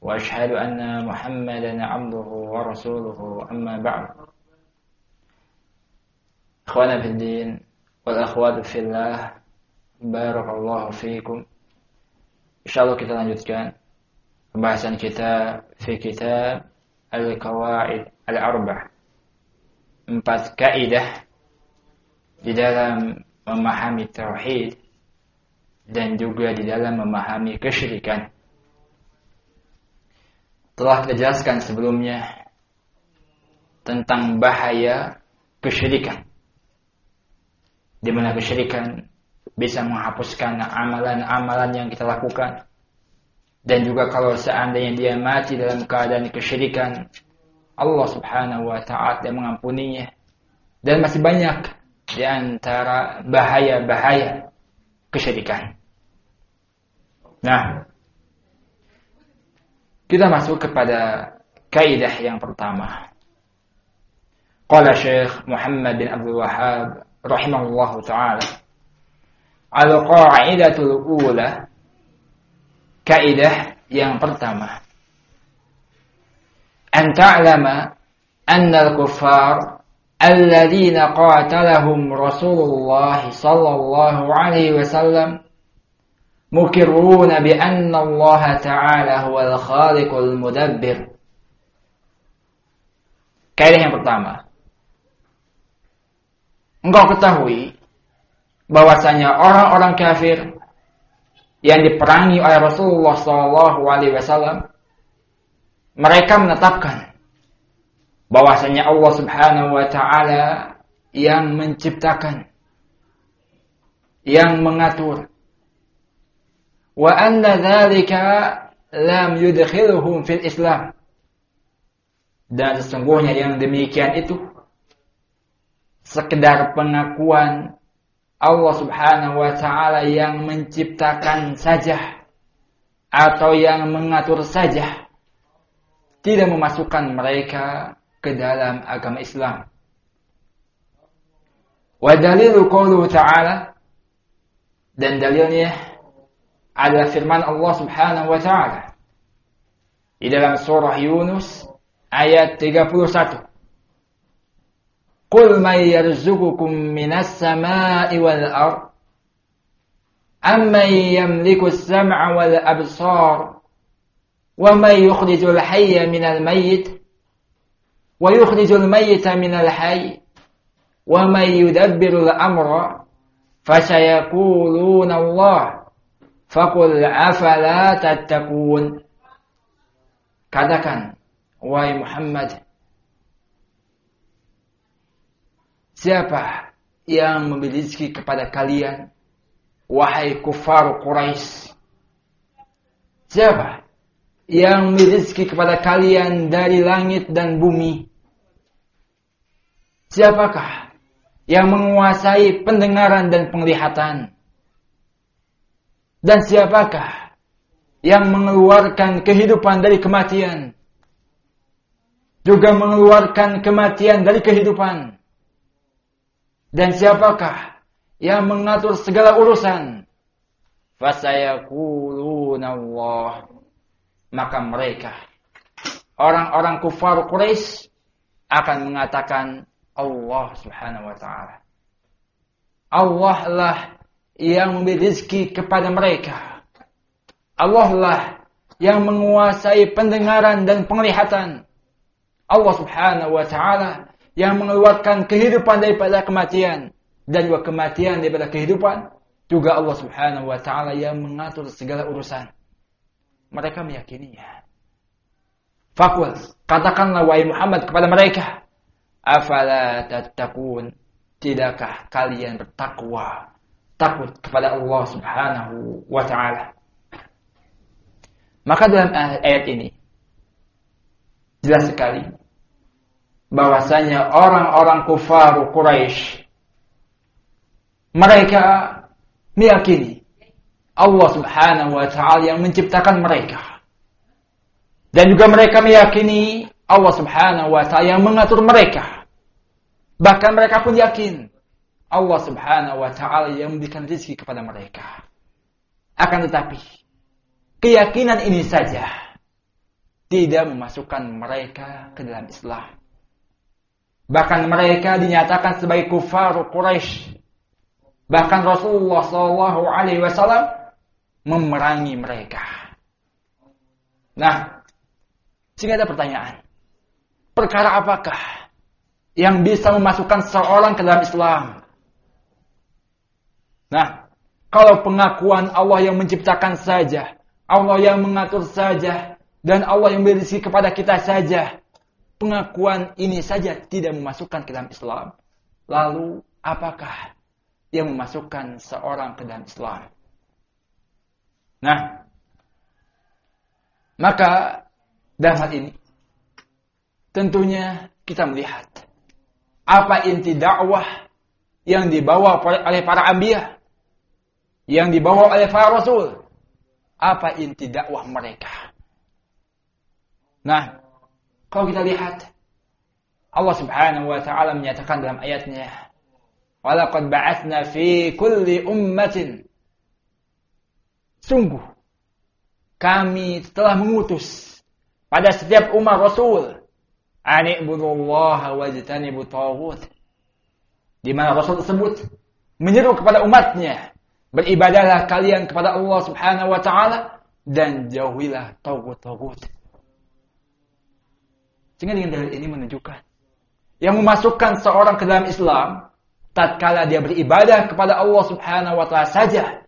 وأشهد أن محمدا عبده ورسوله أما بعد. إخوانا في الدين والأخوات في الله بارك الله فيكم. إن شاء الله كتابنا كان بحث كتاب في كتاب القواعد الأربع أربعة كائدة لدلم ومحامي التوحيد dan juga di dalam memahami kesyirikan. Telah kita jelaskan sebelumnya tentang bahaya kesyirikan. Di mana kesyirikan bisa menghapuskan amalan-amalan yang kita lakukan. Dan juga kalau seandainya dia mati dalam keadaan kesyirikan, Allah subhanahu wa ta'ala mengampuninya. Dan masih banyak di antara bahaya-bahaya kesyirikan. Nah, kita masuk kepada kaidah yang pertama. Qala Syekh Muhammad bin Abdul Wahhab rahimahullahu taala Al-qa'idatul ula kaidah yang pertama An ta'lama anna al-kuffar الذين قاتلهم رسول الله صلى الله عليه وسلم مكرون بأن الله تعالى هو الخالق المدبر Kaidah yang pertama. Engkau ketahui bahwasanya orang-orang kafir yang diperangi oleh Rasulullah Shallallahu Alaihi Wasallam mereka menetapkan bahwasanya Allah Subhanahu Wa Taala yang menciptakan, yang mengatur, wa anna dzalika lam yudkhiluhum fil Islam. Dan sesungguhnya yang demikian itu sekedar pengakuan Allah Subhanahu wa taala yang menciptakan saja atau yang mengatur saja tidak memasukkan mereka ke dalam agama Islam. Wa dalilu qawluhu ta'ala dan dalilnya adalah firman Allah Subhanahu wa taala di dalam surah Yunus ayat 31. Qul may yarzuqukum minas sama'i wal ard amman yamliku as-sam'a wal absar wa may yukhrijul hayya minal mayyit wa yukhrijul mayyita minal hayy wa may yudabbirul amra fasayaquluna Allah Fakul afala tattaqun. Katakan, wahai Muhammad, siapa yang rezeki kepada kalian, wahai kufar Quraisy? Siapa yang rezeki kepada kalian dari langit dan bumi? Siapakah yang menguasai pendengaran dan penglihatan? Dan siapakah yang mengeluarkan kehidupan dari kematian? Juga mengeluarkan kematian dari kehidupan. Dan siapakah yang mengatur segala urusan? Fasayakuluna Allah. Maka mereka, orang-orang kufar Quraisy akan mengatakan Allah subhanahu wa ta'ala. Allah lah yang memberi rezeki kepada mereka. Allah lah yang menguasai pendengaran dan penglihatan. Allah subhanahu wa ta'ala yang mengeluarkan kehidupan daripada kematian. Dan juga kematian daripada kehidupan. Juga Allah subhanahu wa ta'ala yang mengatur segala urusan. Mereka meyakininya. Fakul, katakanlah wahai Muhammad kepada mereka. Afala tattaqun. Tidakkah kalian bertakwa? Takut kepada Allah Subhanahu wa taala. Maka dalam ayat ini jelas sekali bahwasanya orang-orang kufar Quraisy mereka meyakini Allah Subhanahu wa taala yang menciptakan mereka. Dan juga mereka meyakini Allah Subhanahu wa taala yang mengatur mereka. Bahkan mereka pun yakin Allah Subhanahu wa taala yang memberikan rezeki kepada mereka. Akan tetapi keyakinan ini saja tidak memasukkan mereka ke dalam Islam. Bahkan mereka dinyatakan sebagai kufar Quraisy. Bahkan Rasulullah Shallallahu Alaihi Wasallam memerangi mereka. Nah, sehingga ada pertanyaan. Perkara apakah yang bisa memasukkan seorang ke dalam Islam? Nah, kalau pengakuan Allah yang menciptakan saja, Allah yang mengatur saja, dan Allah yang beri kepada kita saja, pengakuan ini saja tidak memasukkan ke dalam Islam. Lalu, apakah yang memasukkan seorang ke dalam Islam? Nah, maka dalam hal ini tentunya kita melihat apa inti dakwah yang dibawa oleh para anbiya, yang dibawa oleh para rasul. Apa inti dakwah mereka? Nah, kalau kita lihat Allah Subhanahu wa taala menyatakan dalam ayatnya, "Walaqad ba'atsna fi kulli ummatin Sungguh, kami telah mengutus pada setiap umat Rasul. Ani'budullaha wajtanibu taghut. Di mana Rasul tersebut menyeru kepada umatnya. Beribadahlah kalian kepada Allah subhanahu wa ta'ala. Dan jauhilah taghut-taghut. Sehingga dengan dalil ini menunjukkan. Yang memasukkan seorang ke dalam Islam. Tatkala dia beribadah kepada Allah subhanahu wa ta'ala saja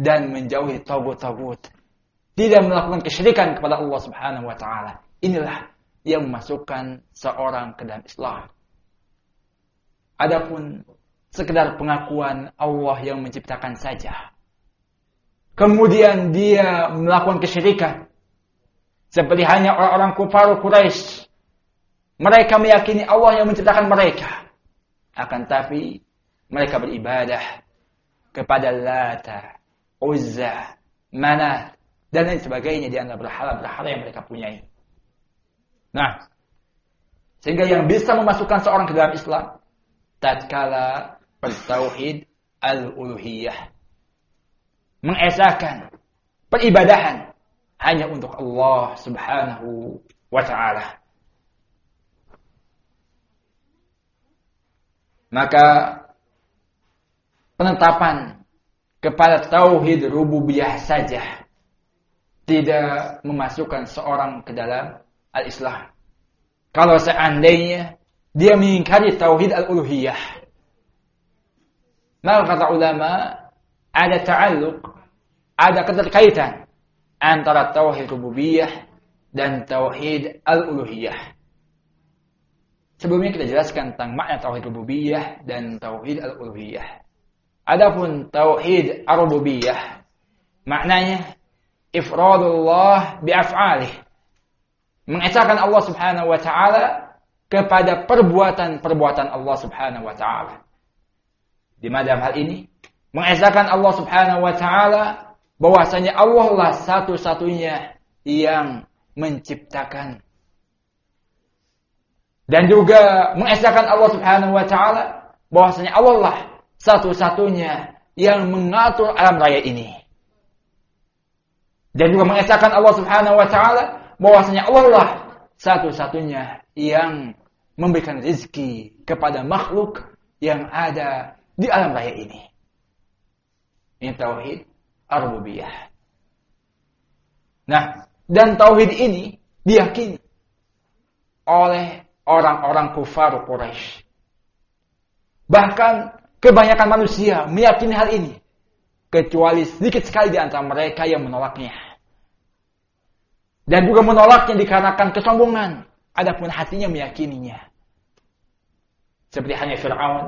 dan menjauhi tagut-tagut. Tidak melakukan kesyirikan kepada Allah Subhanahu wa taala. Inilah yang memasukkan seorang ke dalam Islam. Adapun sekedar pengakuan Allah yang menciptakan saja. Kemudian dia melakukan kesyirikan. Seperti hanya orang-orang kufar Quraisy. Mereka meyakini Allah yang menciptakan mereka. Akan tapi mereka beribadah kepada Lata, Uzza, Manat, dan lain sebagainya di antara berhala-berhala yang mereka punyai. Nah, sehingga yang bisa memasukkan seorang ke dalam Islam tatkala bertauhid al-uluhiyah. Mengesahkan peribadahan hanya untuk Allah Subhanahu wa taala. Maka penetapan kepada tauhid rububiyah saja tidak memasukkan seorang ke dalam al-Islam. Kalau seandainya dia mengingkari tauhid al-uluhiyah. Maka kata ulama ada ta'alluq, ada keterkaitan antara tauhid rububiyah dan tauhid al-uluhiyah. Sebelumnya kita jelaskan tentang makna tauhid rububiyah dan tauhid al-uluhiyah. Adapun tauhid ar-rububiyah maknanya ifradullah bi'af'alih. Mengesahkan Allah Subhanahu wa taala kepada perbuatan-perbuatan Allah Subhanahu wa taala. Di mana dalam hal ini mengesahkan Allah Subhanahu wa taala bahwasanya Allah lah satu-satunya yang menciptakan dan juga mengesahkan Allah Subhanahu wa taala bahwasanya Allah lah satu-satunya yang mengatur alam raya ini. Dan juga mengesahkan Allah Subhanahu wa taala bahwasanya Allah lah satu-satunya yang memberikan rezeki kepada makhluk yang ada di alam raya ini. Ini tauhid ar-rububiyah. Nah, dan tauhid ini diyakini oleh orang-orang kufar Quraisy. Bahkan Kebanyakan manusia meyakini hal ini. Kecuali sedikit sekali di antara mereka yang menolaknya. Dan juga menolaknya dikarenakan kesombongan. Adapun hatinya meyakininya. Seperti hanya Fir'aun.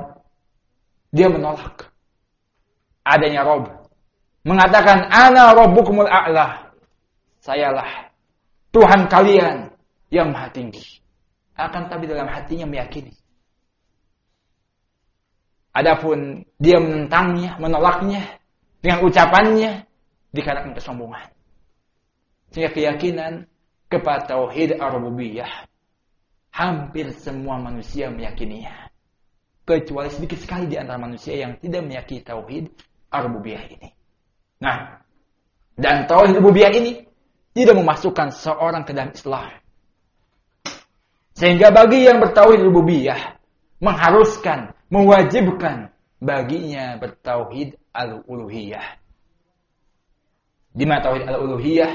Dia menolak. Adanya Rob. Mengatakan, Ana Robbukumul A'lah. Sayalah Tuhan kalian yang maha tinggi. Akan tapi dalam hatinya meyakini. Adapun dia menentangnya, menolaknya dengan ucapannya dikarenakan kesombongan. Sehingga keyakinan kepada tauhid ar-rububiyah hampir semua manusia meyakininya. Kecuali sedikit sekali di antara manusia yang tidak meyakini tauhid ar-rububiyah ini. Nah, dan tauhid rububiyah ini tidak memasukkan seorang ke dalam Islam. Sehingga bagi yang bertauhid rububiyah mengharuskan, mewajibkan baginya bertauhid al-uluhiyah. Di mana tauhid al-uluhiyah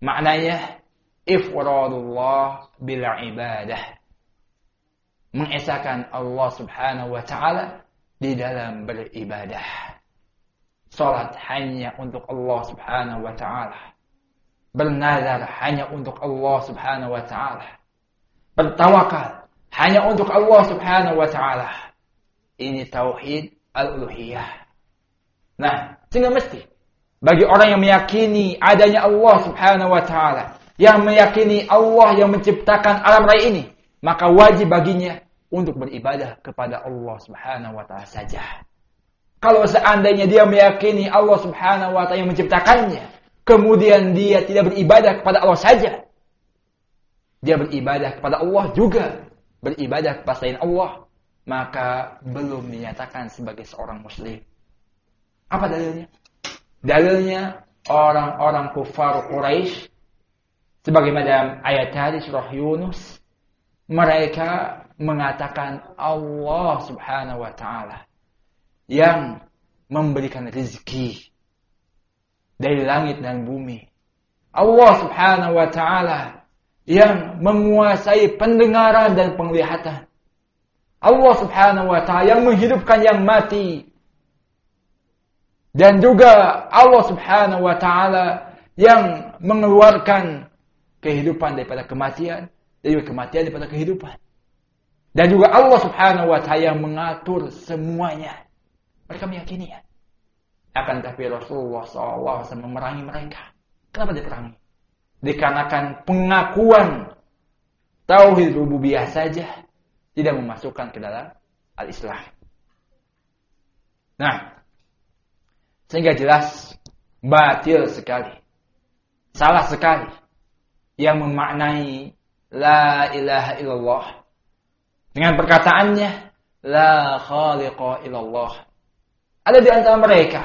maknanya ifradullah bil ibadah. Mengesahkan Allah Subhanahu wa taala di dalam beribadah. Salat hanya untuk Allah Subhanahu wa taala. Bernazar hanya untuk Allah Subhanahu wa taala. Bertawakal hanya untuk Allah Subhanahu wa taala. Ini tauhid al-uluhiyah. Nah, sehingga mesti bagi orang yang meyakini adanya Allah Subhanahu wa taala, yang meyakini Allah yang menciptakan alam raya ini, maka wajib baginya untuk beribadah kepada Allah Subhanahu wa taala saja. Kalau seandainya dia meyakini Allah Subhanahu wa taala yang menciptakannya, kemudian dia tidak beribadah kepada Allah saja, dia beribadah kepada Allah juga beribadah kepada selain Allah, maka belum dinyatakan sebagai seorang muslim. Apa dalilnya? Dalilnya orang-orang kufar Quraisy sebagaimana ayat tadi surah Yunus mereka mengatakan Allah Subhanahu wa taala yang memberikan rezeki dari langit dan bumi. Allah Subhanahu wa taala yang menguasai pendengaran dan penglihatan. Allah Subhanahu wa taala yang menghidupkan yang mati. Dan juga Allah Subhanahu wa taala yang mengeluarkan kehidupan daripada kematian juga kematian daripada kehidupan. Dan juga Allah Subhanahu wa taala yang mengatur semuanya. Mereka meyakininya. Akan tapi Rasulullah SAW memerangi mereka. Kenapa diperangi? dikarenakan pengakuan tauhid rububiyah saja tidak memasukkan ke dalam al-Islam. Nah, sehingga jelas batil sekali. Salah sekali yang memaknai la ilaha illallah dengan perkataannya la khaliqa illallah. Ada di antara mereka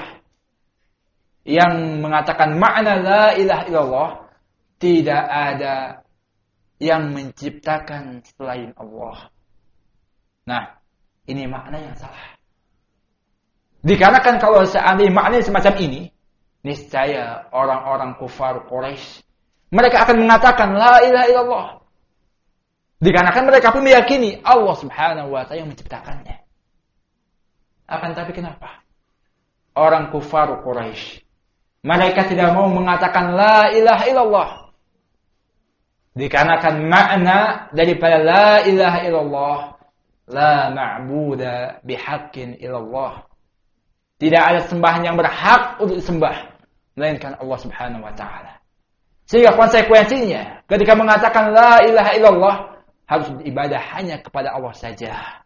yang mengatakan makna la ilaha illallah tidak ada yang menciptakan selain Allah. Nah, ini makna yang salah. Dikarenakan kalau seandainya makna semacam ini, niscaya orang-orang kufar Quraisy mereka akan mengatakan la ilaha illallah. Dikarenakan mereka pun meyakini Allah Subhanahu wa taala yang menciptakannya. Akan tapi kenapa? Orang kufar Quraisy mereka tidak mau mengatakan la ilaha illallah. Dikarenakan makna daripada la ilaha illallah la ma'buda bihaqqin illallah. Tidak ada sembahan yang berhak untuk disembah melainkan Allah Subhanahu wa taala. Sehingga konsekuensinya ketika mengatakan la ilaha illallah harus beribadah hanya kepada Allah saja.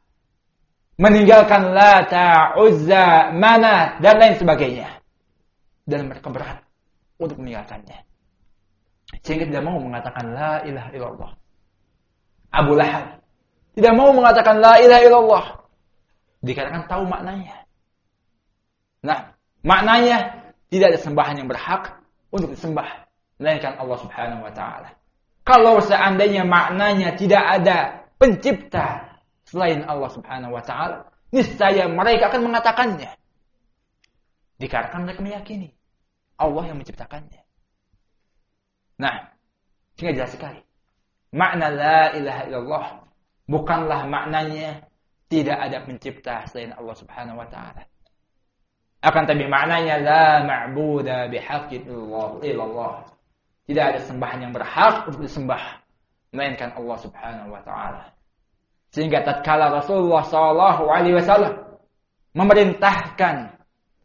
Meninggalkan Lata, Uzza, Mana dan lain sebagainya. Dan mereka berat untuk meninggalkannya. Sehingga tidak mau mengatakan la ilaha illallah. Abu Lahab tidak mau mengatakan la ilaha illallah. Dikarenakan tahu maknanya. Nah, maknanya tidak ada sembahan yang berhak untuk disembah melainkan Allah Subhanahu wa taala. Kalau seandainya maknanya tidak ada pencipta selain Allah Subhanahu wa taala, niscaya mereka akan mengatakannya. Dikarenakan mereka meyakini Allah yang menciptakannya. Nah, sehingga jelas sekali. Makna la ilaha illallah bukanlah maknanya tidak ada pencipta selain Allah Subhanahu wa taala. Akan tapi maknanya la ma'buda bihaqqin illallah. Tidak ada sembahan yang berhak untuk disembah melainkan Allah Subhanahu wa taala. Sehingga tatkala Rasulullah sallallahu alaihi wasallam memerintahkan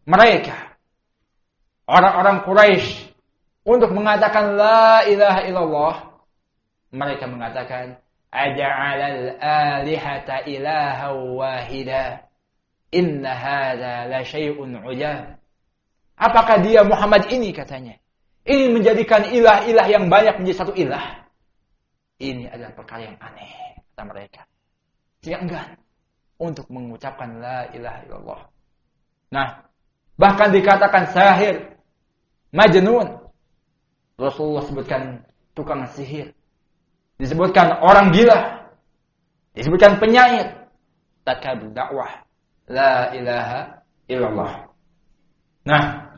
mereka orang-orang Quraisy untuk mengatakan la ilaha illallah, Mereka mengatakan, Aja'alal alihata ilaha wahida. Inna hadha la syai'un ujab. Apakah dia Muhammad ini katanya? Ini menjadikan ilah-ilah yang banyak menjadi satu ilah. Ini adalah perkara yang aneh, kata mereka. Sehingga enggan untuk mengucapkan la ilaha illallah. Nah, bahkan dikatakan sahir, majnun. Rasulullah sebutkan tukang sihir. Disebutkan orang gila. Disebutkan penyair. Takab dakwah. La ilaha illallah. Nah,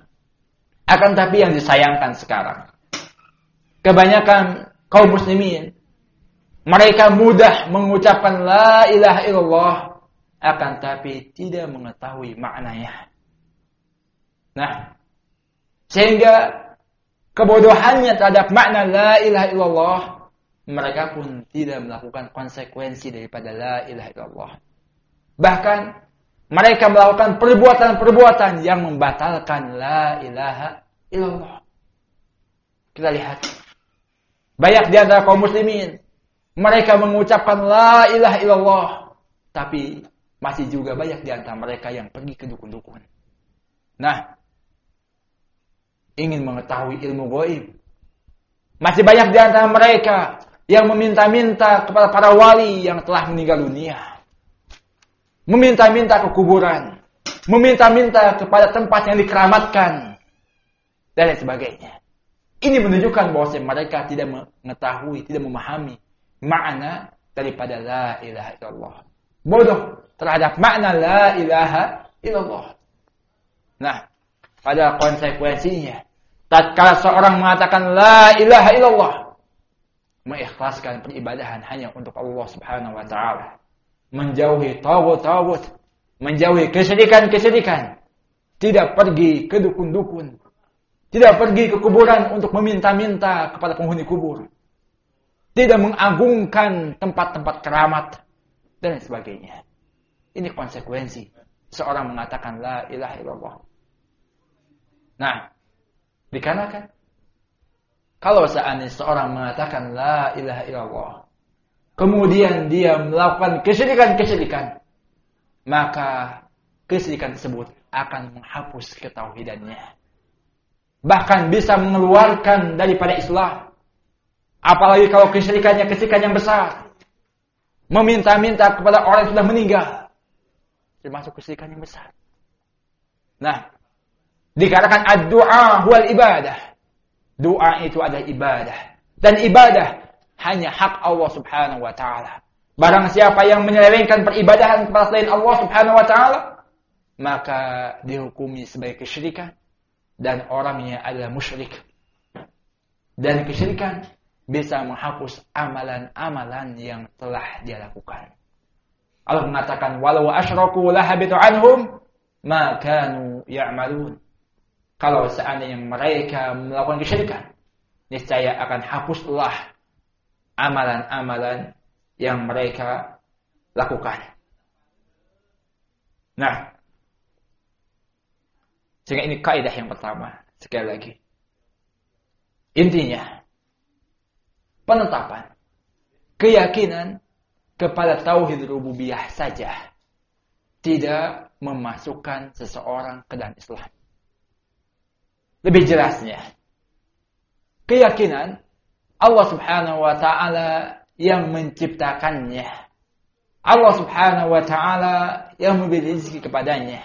akan tapi yang disayangkan sekarang. Kebanyakan kaum muslimin mereka mudah mengucapkan la ilaha illallah akan tapi tidak mengetahui maknanya. Nah, sehingga kebodohannya terhadap makna la ilaha illallah mereka pun tidak melakukan konsekuensi daripada la ilaha illallah. Bahkan mereka melakukan perbuatan-perbuatan yang membatalkan la ilaha illallah. Kita lihat. Banyak di antara kaum muslimin mereka mengucapkan la ilaha illallah. Tapi masih juga banyak di antara mereka yang pergi ke dukun-dukun. Nah, ingin mengetahui ilmu goib. Masih banyak di antara mereka yang meminta-minta kepada para wali yang telah meninggal dunia. Meminta-minta ke kuburan. Meminta-minta kepada tempat yang dikeramatkan. Dan lain sebagainya. Ini menunjukkan bahwa mereka tidak mengetahui, tidak memahami makna daripada la ilaha illallah. Bodoh terhadap makna la ilaha illallah. Nah, pada konsekuensinya, tatkala seorang mengatakan la ilaha illallah, mengikhlaskan peribadahan hanya untuk Allah Subhanahu wa taala, menjauhi tawut-tawut, menjauhi kesyirikan-kesyirikan, tidak pergi ke dukun-dukun, tidak pergi ke kuburan untuk meminta-minta kepada penghuni kubur, tidak mengagungkan tempat-tempat keramat dan sebagainya. Ini konsekuensi seorang mengatakan la ilaha illallah. Nah, dikarenakan kalau seandainya seorang mengatakan la ilaha illallah, kemudian dia melakukan kesyirikan-kesyirikan, maka kesyirikan tersebut akan menghapus ketauhidannya. Bahkan bisa mengeluarkan daripada Islam Apalagi kalau kesyirikannya kesyirikan yang besar. Meminta-minta kepada orang yang sudah meninggal. Termasuk kesyirikan yang besar. Nah, dikatakan ad-du'a huwal ibadah. Doa itu adalah ibadah. Dan ibadah hanya hak Allah subhanahu wa ta'ala. Barang siapa yang menyelewengkan peribadahan kepada selain Allah subhanahu wa ta'ala, maka dihukumi sebagai kesyirikan dan orangnya adalah musyrik. Dan kesyirikan bisa menghapus amalan-amalan yang telah dia lakukan. Allah mengatakan walau asyraku lahabitu anhum ma kanu ya'malun. Kalau seandainya mereka melakukan kesyirikan, niscaya akan hapuslah amalan-amalan yang mereka lakukan. Nah, sehingga ini kaidah yang pertama. Sekali lagi. Intinya, penetapan keyakinan kepada tauhid rububiyah saja tidak memasukkan seseorang ke dalam Islam. Lebih jelasnya, keyakinan Allah Subhanahu wa taala yang menciptakannya. Allah Subhanahu wa taala yang memberi rezeki kepadanya.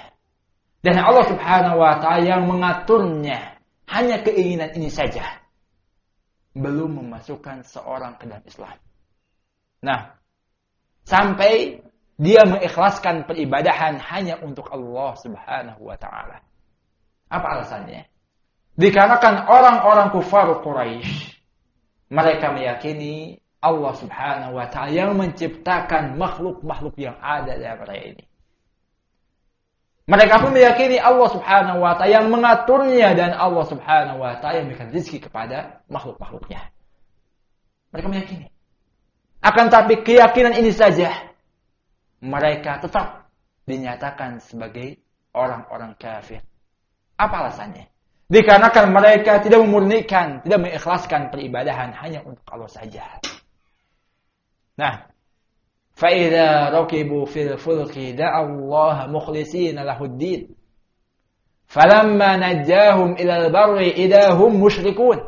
Dan Allah Subhanahu wa taala yang mengaturnya. Hanya keinginan ini saja belum memasukkan seorang ke dalam Islam. Nah, sampai dia mengikhlaskan peribadahan hanya untuk Allah Subhanahu wa taala. Apa alasannya? Dikarenakan orang-orang kufar Quraisy mereka meyakini Allah Subhanahu wa taala yang menciptakan makhluk-makhluk yang ada di mereka ini. Mereka pun meyakini Allah subhanahu wa ta'ala yang mengaturnya dan Allah subhanahu wa ta'ala yang memberikan rezeki kepada makhluk-makhluknya. Mereka meyakini. Akan tapi keyakinan ini saja mereka tetap dinyatakan sebagai orang-orang kafir. Apa alasannya? Dikarenakan mereka tidak memurnikan, tidak mengikhlaskan peribadahan hanya untuk Allah saja. Nah, فَإِذَا رَكِبُوا فِي الْفُلْكِ دَعَوْا اللَّهَ مُخْلِصِينَ لَهُ الدِّينَ فَلَمَّا نَجَّاهُمْ إِلَى الْبَرِّ إِذَا هُمْ مُشْرِكُونَ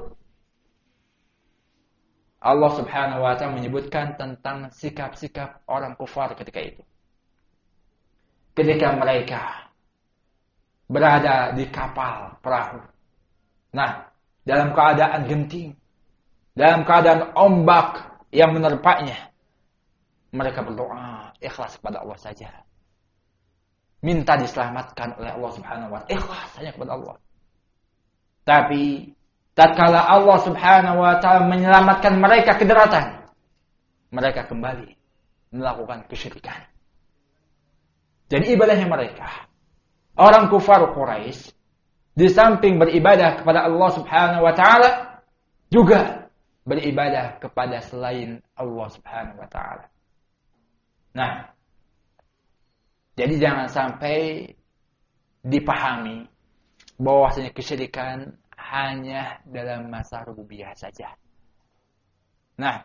Allah Subhanahu wa taala menyebutkan tentang sikap-sikap orang kufar ketika itu. Ketika mereka berada di kapal perahu. Nah, dalam keadaan genting, dalam keadaan ombak yang menerpaknya, mereka berdoa ikhlas kepada Allah saja. Minta diselamatkan oleh Allah Subhanahu wa taala. Ikhlas hanya kepada Allah. Tapi tatkala Allah Subhanahu wa taala menyelamatkan mereka ke daratan, mereka kembali melakukan kesyirikan. Jadi ibadahnya mereka orang kufar Quraisy di samping beribadah kepada Allah Subhanahu wa taala juga beribadah kepada selain Allah Subhanahu wa taala. Nah, jadi jangan sampai dipahami bahwasanya kesyirikan hanya dalam masa rububiyah saja. Nah,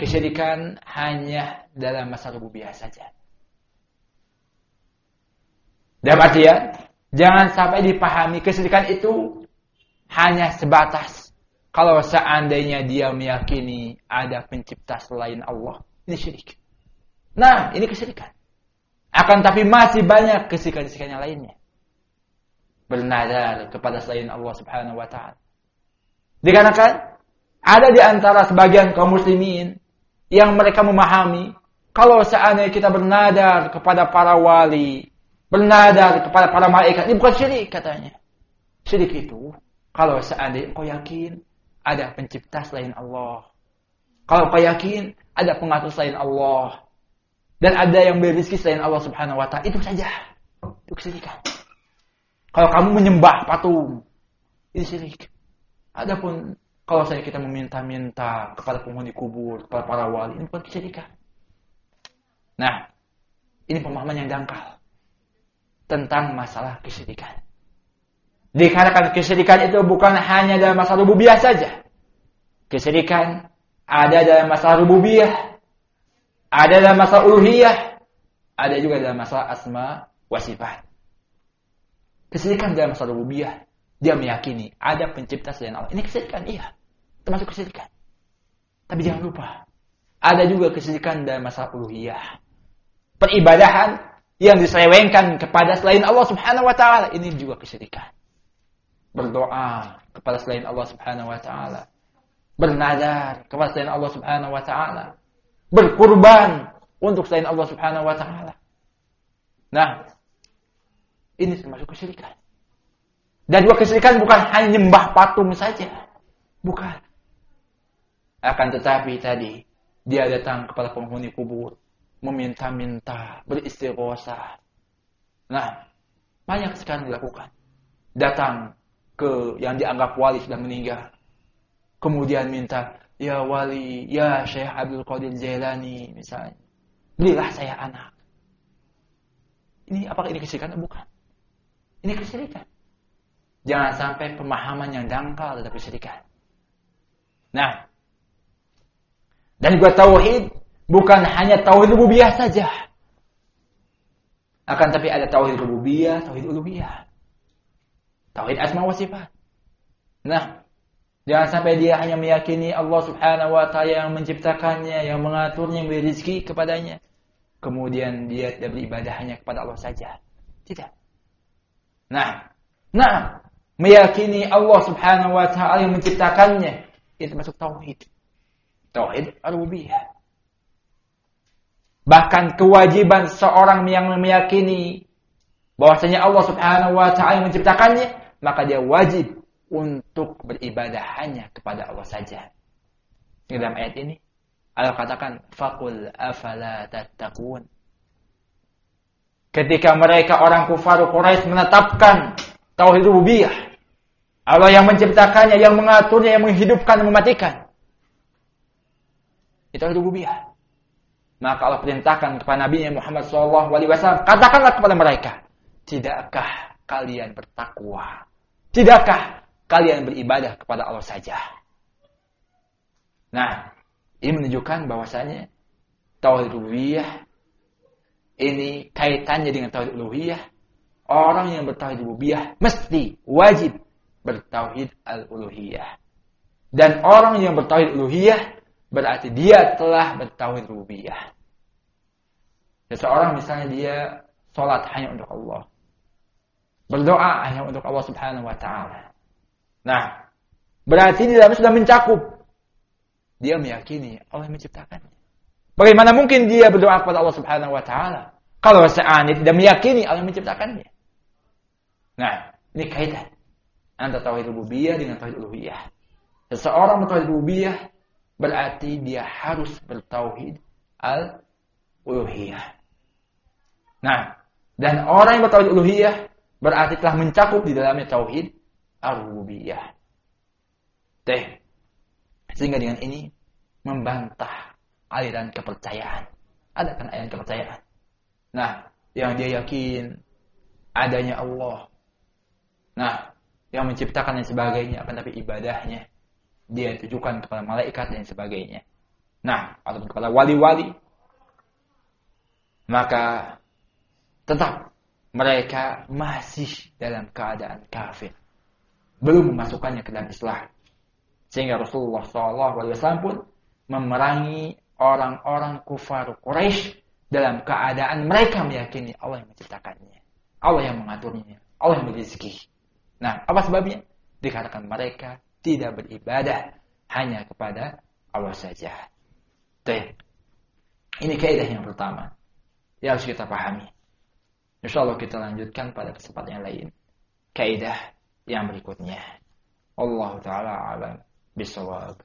kesyirikan hanya dalam masa rububiyah saja. Dalam artian, jangan sampai dipahami kesyirikan itu hanya sebatas kalau seandainya dia meyakini ada pencipta selain Allah. Ini syirik. Nah, ini kesyirikan. Akan tapi masih banyak kesyirikan-kesyirikan yang lainnya. Bernadar kepada selain Allah Subhanahu wa taala. Dikarenakan ada di antara sebagian kaum muslimin yang mereka memahami kalau seandainya kita bernadar kepada para wali, bernadar kepada para malaikat, ini bukan syirik katanya. Syirik itu kalau seandainya kau yakin ada pencipta selain Allah. Kalau kau yakin ada pengatur selain Allah dan ada yang beri selain Allah Subhanahu wa taala, itu saja. Itu kesyirikan. Kalau kamu menyembah patung, itu syirik. Adapun kalau saya kita meminta-minta kepada penghuni kubur, kepada para wali, ini bukan kesyirikan. Nah, ini pemahaman yang dangkal tentang masalah kesyirikan. Dikarenakan kesyirikan itu bukan hanya dalam masalah rububiyah saja. Kesyirikan ada dalam masalah rububiyah, ada dalam masalah uluhiyah, ada juga dalam masalah asma wa sifat. Dalam masalah rububiyah, dia meyakini ada pencipta selain Allah. Ini kesyirikan, iya. Termasuk kesyirikan. Tapi jangan lupa, ada juga kesyirikan dalam masalah uluhiyah. Peribadahan yang diselewengkan kepada selain Allah Subhanahu wa taala, ini juga kesyirikan. Berdoa kepada selain Allah Subhanahu wa taala. Bernadar kepada selain Allah Subhanahu wa taala berkurban untuk selain Allah Subhanahu wa taala. Nah, ini termasuk kesyirikan. Dan juga kesyirikan bukan hanya nyembah patung saja. Bukan. Akan tetapi tadi dia datang kepada penghuni kubur, meminta-minta, beristighosa. Nah, banyak sekarang dilakukan. Datang ke yang dianggap wali sudah meninggal. Kemudian minta, ya wali, ya Syekh Abdul Qadir Jailani misalnya. Belilah saya anak. Ini apakah ini kesyirikan? Bukan. Ini kesyirikan. Jangan sampai pemahaman yang dangkal tetapi kesyirikan. Nah, dan juga tauhid bukan hanya tauhid rububiyah saja. Akan tapi ada tauhid rububiyah, tauhid uluhiyah. Tauhid asma wa sifat. Nah, Jangan sampai dia hanya meyakini Allah subhanahu wa ta'ala yang menciptakannya, yang mengaturnya, yang beri rezeki kepadanya. Kemudian dia tidak beribadah hanya kepada Allah saja. Tidak. Nah, nah, meyakini Allah subhanahu wa ta'ala yang menciptakannya. Itu masuk tauhid. Tauhid al-rububiyah. Bahkan kewajiban seorang yang meyakini bahwasanya Allah subhanahu wa ta'ala menciptakannya, maka dia wajib untuk beribadah hanya kepada Allah saja. Di dalam ayat ini Allah katakan fakul afala tattaqun. Ketika mereka orang kufar Quraisy menetapkan tauhid rububiyah, Allah yang menciptakannya, yang mengaturnya, yang menghidupkan, dan mematikan. Itu rububiyah. Maka Allah perintahkan kepada Nabi Muhammad SAW, katakanlah kepada mereka, tidakkah kalian bertakwa? Tidakkah kalian beribadah kepada Allah saja. Nah, ini menunjukkan bahwasanya tauhid rububiyah ini kaitannya dengan tauhid uluhiyah. Orang yang bertauhid rububiyah mesti wajib bertauhid al-uluhiyah. Dan orang yang bertauhid uluhiyah berarti dia telah bertauhid rububiyah. Seseorang misalnya dia sholat hanya untuk Allah. Berdoa hanya untuk Allah subhanahu wa ta'ala. Nah, berarti di dalamnya sudah mencakup. Dia meyakini Allah yang menciptakannya. Bagaimana mungkin dia berdoa kepada Allah Subhanahu wa taala kalau seandainya tidak meyakini Allah yang menciptakannya? Nah, ini kaitan antara tauhid rububiyah dengan tauhid uluhiyah. Seseorang bertauhid rububiyah berarti dia harus bertauhid al uluhiyah. Nah, dan orang yang bertauhid uluhiyah berarti telah mencakup di dalamnya tauhid al-rububiyah. Teh. Sehingga dengan ini membantah aliran kepercayaan. Ada kan aliran kepercayaan. Nah, yang dia yakin adanya Allah. Nah, yang menciptakan dan sebagainya, akan tapi ibadahnya dia tujukan kepada malaikat dan sebagainya. Nah, atau kepada wali-wali, maka tetap mereka masih dalam keadaan kafir. Belum memasukkannya ke dalam Islam. Sehingga Rasulullah SAW pun memerangi orang-orang kufar Quraisy dalam keadaan mereka meyakini Allah yang menciptakannya, Allah yang mengaturnya, Allah yang berizki. Nah, apa sebabnya? Dikarenakan mereka tidak beribadah hanya kepada Allah saja. Tuh. Ini kaidah yang pertama yang harus kita pahami. Insya Allah kita lanjutkan pada kesempatan yang lain. Kaidah yang berikutnya. Allah Ta'ala alam bisawab.